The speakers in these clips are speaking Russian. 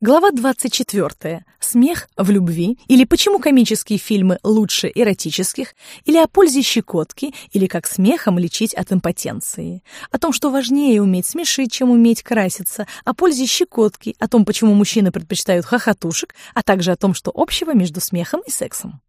Глава 24. Смех в любви, или почему комические фильмы лучше эротических, или о пользе щекотки, или как смехом лечить от импотенции. О том, что важнее уметь смешить, чем уметь краситься, о пользе щекотки, о том, почему мужчины предпочитают хохотушек, а также о том, что общего между смехом и сексом.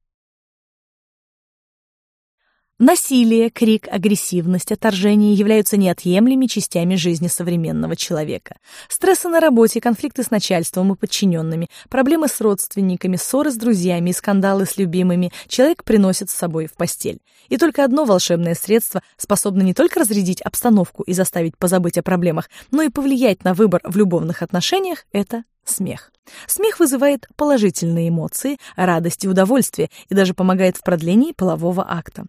Насилие, крик, агрессивность, отторжение являются неотъемлемыми частями жизни современного человека. Стрессы на работе, конфликты с начальством и подчиненными, проблемы с родственниками, ссоры с друзьями и скандалы с любимыми человек приносит с собой в постель. И только одно волшебное средство способно не только разрядить обстановку и заставить позабыть о проблемах, но и повлиять на выбор в любовных отношениях – это смех. Смех вызывает положительные эмоции, радость и удовольствие и даже помогает в продлении полового акта.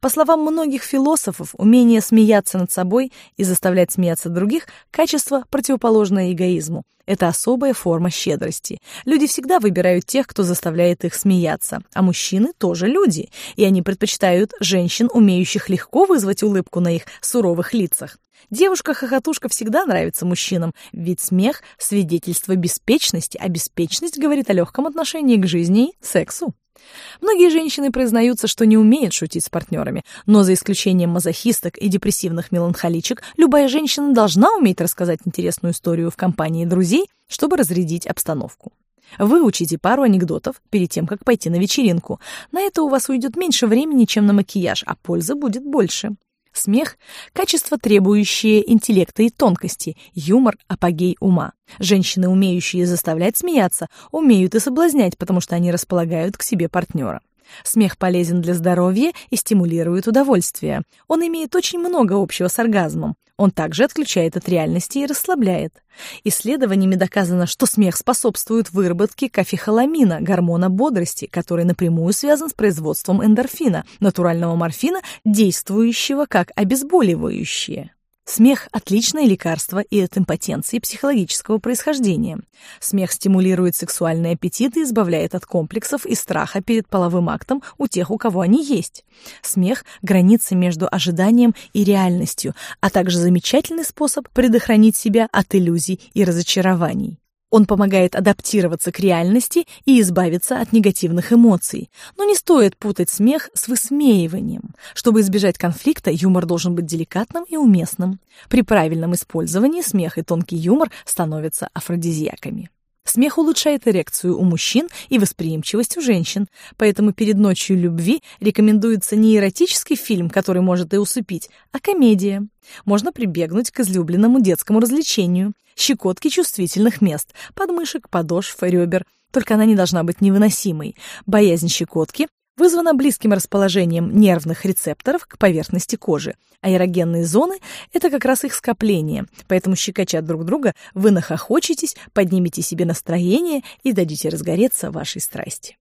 По словам многих философов, умение смеяться над собой и заставлять смеяться других – качество, противоположное эгоизму. Это особая форма щедрости. Люди всегда выбирают тех, кто заставляет их смеяться, а мужчины тоже люди, и они предпочитают женщин, умеющих легко вызвать улыбку на их суровых лицах. Девушка-хохотушка всегда нравится мужчинам, ведь смех – свидетельство беспечности, а беспечность говорит о легком отношении к жизни и сексу. Многие женщины признаются, что не умеют шутить с партнерами, но за исключением мазохисток и депрессивных меланхоличек, любая женщина должна уметь рассказать интересную историю в компании друзей, чтобы разрядить обстановку. Выучите пару анекдотов перед тем, как пойти на вечеринку. На это у вас уйдет меньше времени, чем на макияж, а пользы будет больше. Смех – качество, требующее интеллекта и тонкости, юмор – апогей ума. Женщины, умеющие заставлять смеяться, умеют и соблазнять, потому что они располагают к себе партнера. Смех полезен для здоровья и стимулирует удовольствие. Он имеет очень много общего с оргазмом. Он также отключает от реальности и расслабляет. Исследованиями доказано, что смех способствует выработке кафехоламина, гормона бодрости, который напрямую связан с производством эндорфина, натурального морфина, действующего как обезболивающее. Смех – отличное лекарство и от импотенции психологического происхождения. Смех стимулирует сексуальный аппетит и избавляет от комплексов и страха перед половым актом у тех, у кого они есть. Смех – граница между ожиданием и реальностью, а также замечательный способ предохранить себя от иллюзий и разочарований. Он помогает адаптироваться к реальности и избавиться от негативных эмоций. Но не стоит путать смех с высмеиванием. Чтобы избежать конфликта, юмор должен быть деликатным и уместным. При правильном использовании смех и тонкий юмор становятся афродизиаками. Смех улучшает эрекцию у мужчин и восприимчивость у женщин, поэтому перед ночью любви рекомендуется не эротический фильм, который может и усыпить, а комедия. Можно прибегнуть к излюбленному детскому развлечению – щекотки чувствительных мест – подмышек, подошв, ребер. Только она не должна быть невыносимой. Боязнь щекотки вызвана близким расположением нервных рецепторов к поверхности кожи. А эрогенные зоны – это как раз их скопление, поэтому щекоча друг друга вы нахохочетесь, поднимете себе настроение и дадите разгореться вашей страсти.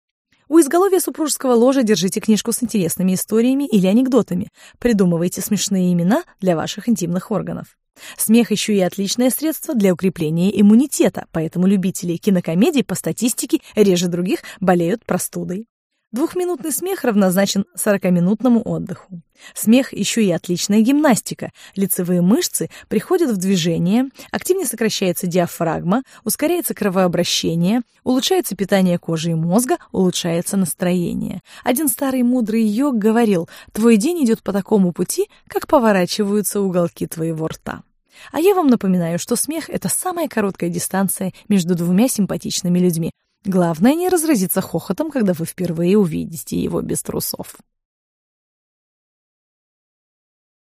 У изголовья супружеского ложа держите книжку с интересными историями или анекдотами. Придумывайте смешные имена для ваших интимных органов. Смех еще и отличное средство для укрепления иммунитета, поэтому любители кинокомедий по статистике реже других болеют простудой. Двухминутный смех равнозначен сорокаминутному отдыху. Смех еще и отличная гимнастика. Лицевые мышцы приходят в движение, активнее сокращается диафрагма, ускоряется кровообращение, улучшается питание кожи и мозга, улучшается настроение. Один старый мудрый йог говорил, твой день идет по такому пути, как поворачиваются уголки твоего рта. А я вам напоминаю, что смех – это самая короткая дистанция между двумя симпатичными людьми, Главное не разразиться хохотом, когда вы впервые увидите его без трусов.